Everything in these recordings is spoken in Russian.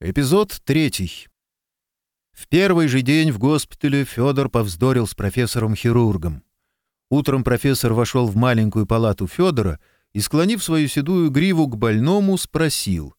Эпизод третий. В первый же день в госпитале Федор повздорил с профессором-хирургом. Утром профессор вошел в маленькую палату Федора и, склонив свою седую гриву к больному, спросил.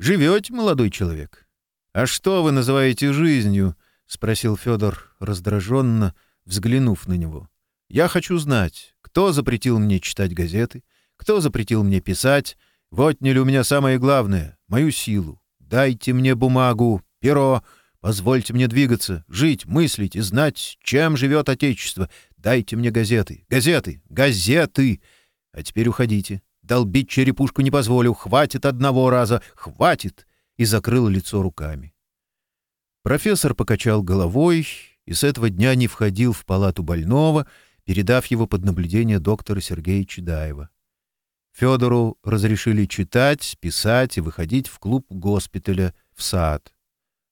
«Живете, молодой человек?» «А что вы называете жизнью?» — спросил Федор раздраженно, взглянув на него. «Я хочу знать, кто запретил мне читать газеты, кто запретил мне писать, вот не ли у меня самое главное — мою силу. Дайте мне бумагу, перо, позвольте мне двигаться, жить, мыслить и знать, чем живет Отечество. Дайте мне газеты, газеты, газеты. А теперь уходите. Долбить черепушку не позволю. Хватит одного раза, хватит!» И закрыл лицо руками. Профессор покачал головой и с этого дня не входил в палату больного, передав его под наблюдение доктора Сергея Чедаева. Федору разрешили читать, писать и выходить в клуб госпиталя, в сад.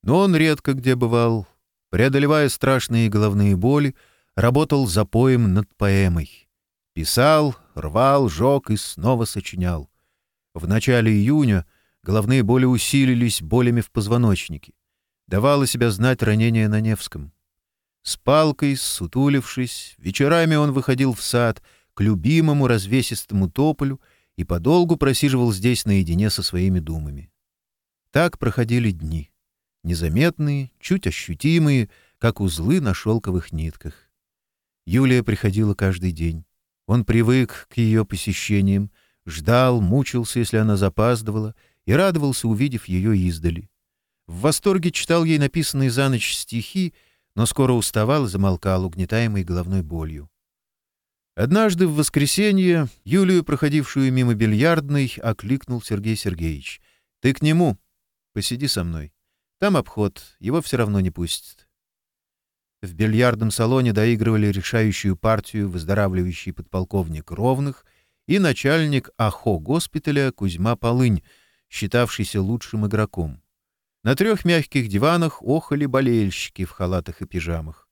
Но он редко где бывал. Преодолевая страшные головные боли, работал запоем над поэмой. Писал, рвал, жег и снова сочинял. В начале июня головные боли усилились болями в позвоночнике. Давало себя знать ранение на Невском. С палкой, сутулившись, вечерами он выходил в сад к любимому развесистому тополю — и подолгу просиживал здесь наедине со своими думами. Так проходили дни. Незаметные, чуть ощутимые, как узлы на шелковых нитках. Юлия приходила каждый день. Он привык к ее посещениям, ждал, мучился, если она запаздывала, и радовался, увидев ее издали. В восторге читал ей написанные за ночь стихи, но скоро уставал и замолкал, угнетаемый головной болью. Однажды в воскресенье Юлию, проходившую мимо бильярдной, окликнул Сергей Сергеевич. «Ты к нему. Посиди со мной. Там обход, его все равно не пустят». В бильярдном салоне доигрывали решающую партию выздоравливающий подполковник Ровных и начальник АХО госпиталя Кузьма Полынь, считавшийся лучшим игроком. На трех мягких диванах охали болельщики в халатах и пижамах.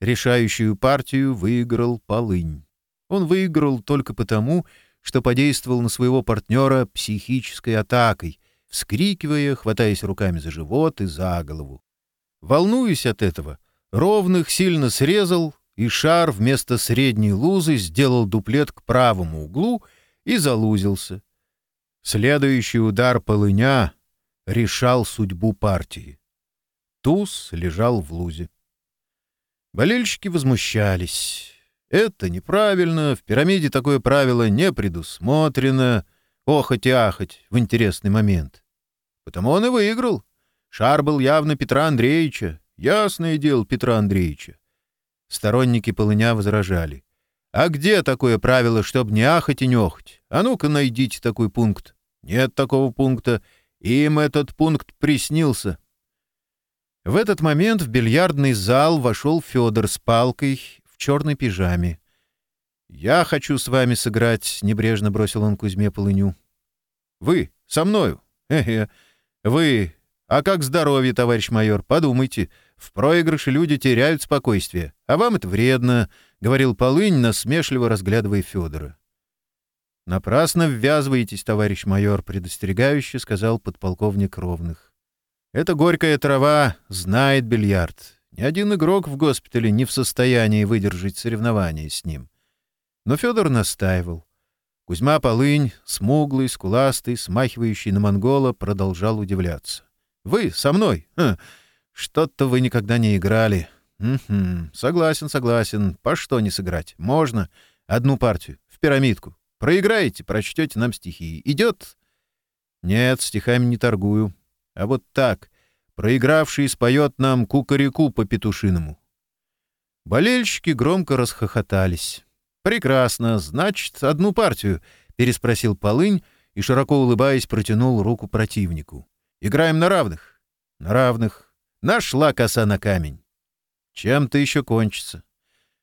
Решающую партию выиграл Полынь. Он выиграл только потому, что подействовал на своего партнера психической атакой, вскрикивая, хватаясь руками за живот и за голову. Волнуясь от этого, ровных сильно срезал, и шар вместо средней лузы сделал дуплет к правому углу и залузился. Следующий удар полыня решал судьбу партии. Туз лежал в лузе. Болельщики возмущались. Это неправильно, в пирамиде такое правило не предусмотрено. Охоть и ахоть в интересный момент. Потому он и выиграл. Шар был явно Петра Андреевича. Ясное дело Петра Андреевича. Сторонники полыня возражали. «А где такое правило, чтобы не ахать и не охоть? А ну-ка найдите такой пункт». «Нет такого пункта. Им этот пункт приснился». В этот момент в бильярдный зал вошел Федор с палкой черной пижаме. «Я хочу с вами сыграть», — небрежно бросил он Кузьме Полыню. «Вы? Со мною? Хе-хе. Вы? А как здоровье, товарищ майор? Подумайте. В проигрыше люди теряют спокойствие. А вам это вредно», — говорил Полынь, насмешливо разглядывая Федора. «Напрасно ввязываетесь, товарищ майор», — предостерегающе сказал подполковник Ровных. «Эта горькая трава знает бильярд. Ни один игрок в госпитале не в состоянии выдержать соревнования с ним. Но Федор настаивал. Кузьма Полынь, смуглый, скуластый, смахивающий на монгола, продолжал удивляться. «Вы со мной? Что-то вы никогда не играли. Согласен, согласен. По что не сыграть? Можно. Одну партию. В пирамидку. Проиграете, прочтете нам стихи. Идет?» «Нет, стихами не торгую. А вот так. Проигравший споет нам кукареку по петушиному. Болельщики громко расхохотались. «Прекрасно, значит, одну партию», — переспросил Полынь и, широко улыбаясь, протянул руку противнику. «Играем на равных». «На равных». Нашла коса на камень. «Чем-то еще кончится».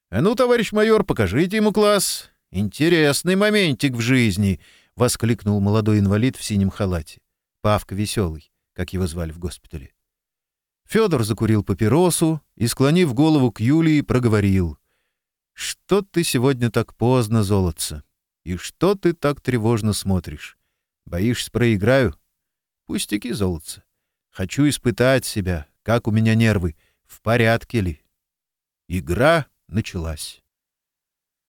«А ну, товарищ майор, покажите ему класс. Интересный моментик в жизни», — воскликнул молодой инвалид в синем халате. Павка Веселый, как его звали в госпитале. Федор закурил папиросу и, склонив голову к Юлии, проговорил. «Что ты сегодня так поздно, золотце? И что ты так тревожно смотришь? Боишься, проиграю? Пустяки, золотце. Хочу испытать себя, как у меня нервы, в порядке ли?» Игра началась.